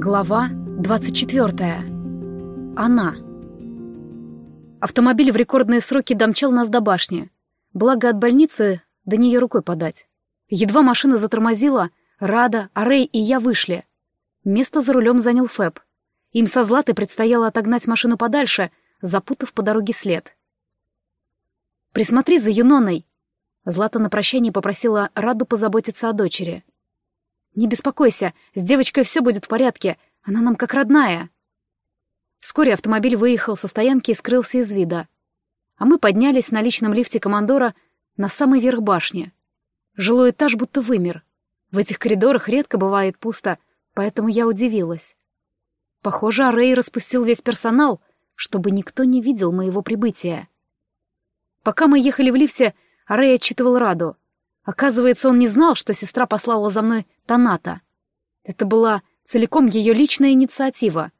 Глава 24. Она. Автомобиль в рекордные сроки домчал нас до башни. Благо от больницы до нее рукой подать. Едва машина затормозила, Рада, Арей и я вышли. Место за рулем занял Фэб. Им со Златой предстояло отогнать машину подальше, запутав по дороге след. «Присмотри за Юноной!» Злата на прощание попросила Раду позаботиться о дочери. «Не беспокойся, с девочкой все будет в порядке, она нам как родная». Вскоре автомобиль выехал со стоянки и скрылся из вида. А мы поднялись на личном лифте командора на самый верх башни. Жилой этаж будто вымер. В этих коридорах редко бывает пусто, поэтому я удивилась. Похоже, Арей распустил весь персонал, чтобы никто не видел моего прибытия. Пока мы ехали в лифте, Арей отчитывал Раду — Оказывается, он не знал, что сестра послала за мной Таната. Это была целиком ее личная инициатива.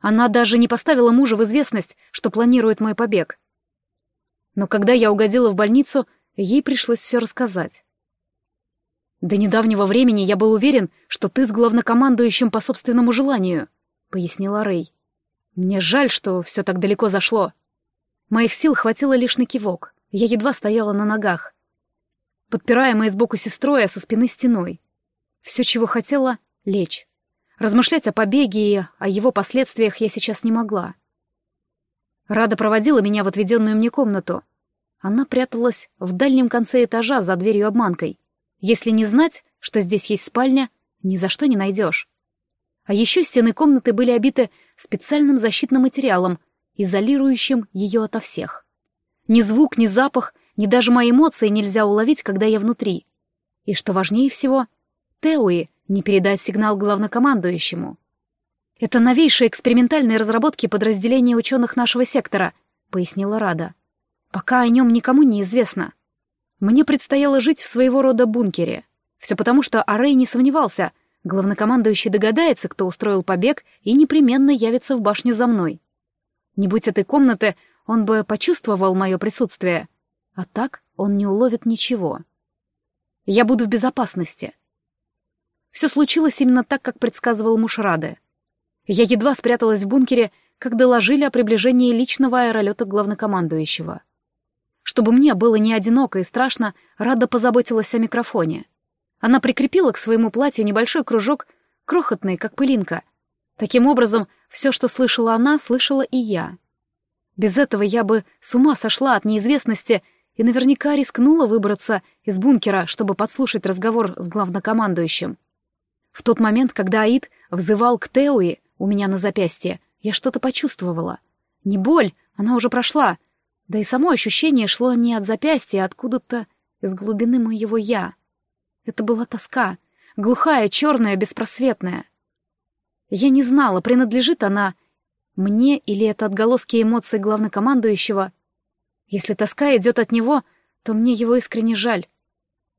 Она даже не поставила мужа в известность, что планирует мой побег. Но когда я угодила в больницу, ей пришлось все рассказать. «До недавнего времени я был уверен, что ты с главнокомандующим по собственному желанию», — пояснила Рэй. «Мне жаль, что все так далеко зашло. Моих сил хватило лишь на кивок. Я едва стояла на ногах подпираемая сбоку сестрой, а со спины стеной. Все, чего хотела — лечь. Размышлять о побеге и о его последствиях я сейчас не могла. Рада проводила меня в отведенную мне комнату. Она пряталась в дальнем конце этажа за дверью-обманкой. Если не знать, что здесь есть спальня, ни за что не найдешь. А еще стены комнаты были обиты специальным защитным материалом, изолирующим ее ото всех. Ни звук, ни запах ни даже мои эмоции нельзя уловить, когда я внутри. И что важнее всего, Теуи не передать сигнал главнокомандующему. «Это новейшие экспериментальные разработки подразделения ученых нашего сектора», — пояснила Рада. «Пока о нем никому не известно. Мне предстояло жить в своего рода бункере. Все потому, что Арей не сомневался, главнокомандующий догадается, кто устроил побег, и непременно явится в башню за мной. Не будь этой комнаты, он бы почувствовал мое присутствие, а так он не уловит ничего. Я буду в безопасности. Все случилось именно так, как предсказывал муж Рады. Я едва спряталась в бункере, как доложили о приближении личного аэролета главнокомандующего. Чтобы мне было не одиноко и страшно, Рада позаботилась о микрофоне. Она прикрепила к своему платью небольшой кружок, крохотный, как пылинка. Таким образом, все, что слышала она, слышала и я. Без этого я бы с ума сошла от неизвестности и наверняка рискнула выбраться из бункера, чтобы подслушать разговор с главнокомандующим. В тот момент, когда Аид взывал к Теуи у меня на запястье, я что-то почувствовала. Не боль, она уже прошла. Да и само ощущение шло не от запястья, а откуда-то из глубины моего «я». Это была тоска, глухая, черная, беспросветная. Я не знала, принадлежит она мне или это отголоски эмоций главнокомандующего, если тоска идет от него, то мне его искренне жаль.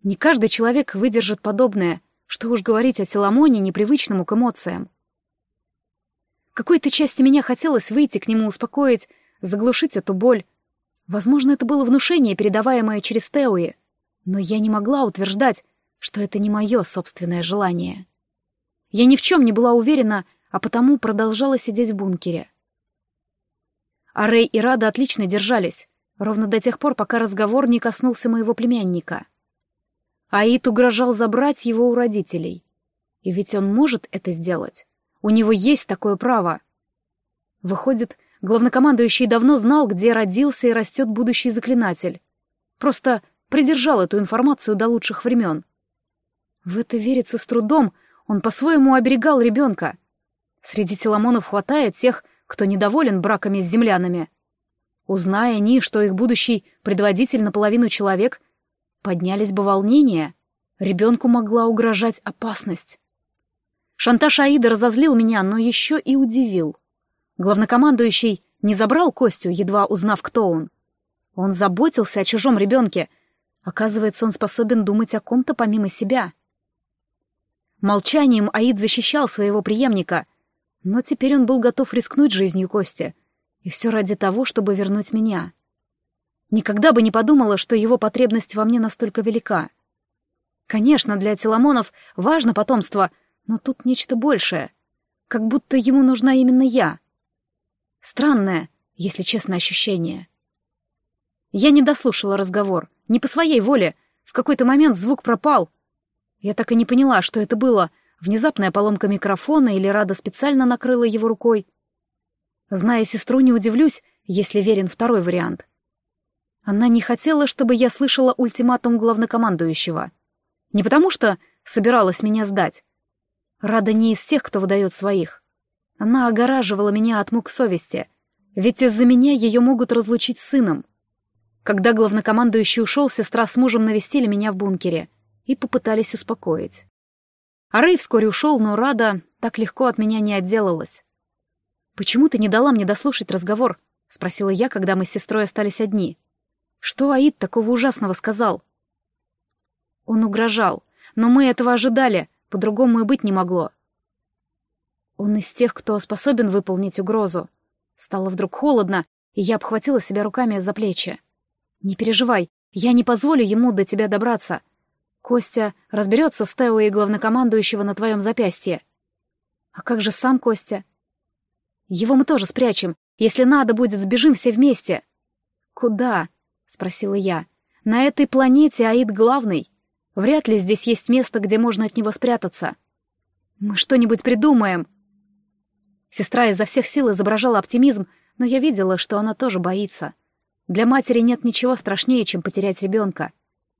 Не каждый человек выдержит подобное, что уж говорить о Теламоне, непривычному к эмоциям. Какой-то части меня хотелось выйти к нему, успокоить, заглушить эту боль. Возможно, это было внушение, передаваемое через Теуи, но я не могла утверждать, что это не мое собственное желание. Я ни в чем не была уверена, а потому продолжала сидеть в бункере. А Рэй и Рада отлично держались. Ровно до тех пор, пока разговор не коснулся моего племянника. Аид угрожал забрать его у родителей. И ведь он может это сделать. У него есть такое право. Выходит, главнокомандующий давно знал, где родился и растет будущий заклинатель. Просто придержал эту информацию до лучших времен. В это верится с трудом, он по-своему оберегал ребенка. Среди теламонов хватает тех, кто недоволен браками с землянами. Узная они, что их будущий предводитель наполовину человек, поднялись бы волнения. Ребенку могла угрожать опасность. Шантаж Аида разозлил меня, но еще и удивил. Главнокомандующий не забрал Костю, едва узнав, кто он. Он заботился о чужом ребенке. Оказывается, он способен думать о ком-то помимо себя. Молчанием Аид защищал своего преемника, но теперь он был готов рискнуть жизнью Кости — и все ради того, чтобы вернуть меня. Никогда бы не подумала, что его потребность во мне настолько велика. Конечно, для Теламонов важно потомство, но тут нечто большее. как будто ему нужна именно я. Странное, если честно, ощущение. Я не дослушала разговор, не по своей воле. В какой-то момент звук пропал. Я так и не поняла, что это было, внезапная поломка микрофона или Рада специально накрыла его рукой. Зная сестру, не удивлюсь, если верен второй вариант. Она не хотела, чтобы я слышала ультиматум главнокомандующего. Не потому что собиралась меня сдать. Рада не из тех, кто выдает своих. Она огораживала меня от мук совести, ведь из-за меня ее могут разлучить с сыном. Когда главнокомандующий ушел, сестра с мужем навестили меня в бункере и попытались успокоить. А Рэй вскоре ушел, но Рада так легко от меня не отделалась. «Почему ты не дала мне дослушать разговор?» — спросила я, когда мы с сестрой остались одни. «Что Аид такого ужасного сказал?» Он угрожал, но мы этого ожидали, по-другому и быть не могло. Он из тех, кто способен выполнить угрозу. Стало вдруг холодно, и я обхватила себя руками за плечи. «Не переживай, я не позволю ему до тебя добраться. Костя разберется с Тео и главнокомандующего на твоем запястье. А как же сам Костя? Его мы тоже спрячем. Если надо будет, сбежим все вместе. Куда? Спросила я. На этой планете Аид главный. Вряд ли здесь есть место, где можно от него спрятаться. Мы что-нибудь придумаем. Сестра изо всех сил изображала оптимизм, но я видела, что она тоже боится. Для матери нет ничего страшнее, чем потерять ребенка.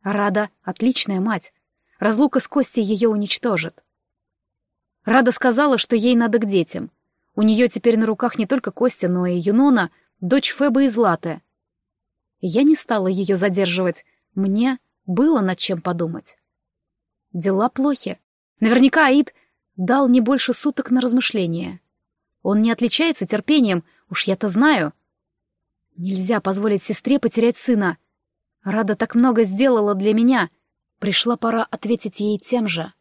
Рада — отличная мать. Разлука с Костей ее уничтожит. Рада сказала, что ей надо к детям — у нее теперь на руках не только Костя, но и Юнона, дочь Феба и Златы. Я не стала ее задерживать. Мне было над чем подумать. Дела плохи. Наверняка Аид дал не больше суток на размышление. Он не отличается терпением, уж я-то знаю. Нельзя позволить сестре потерять сына. Рада так много сделала для меня. Пришла пора ответить ей тем же.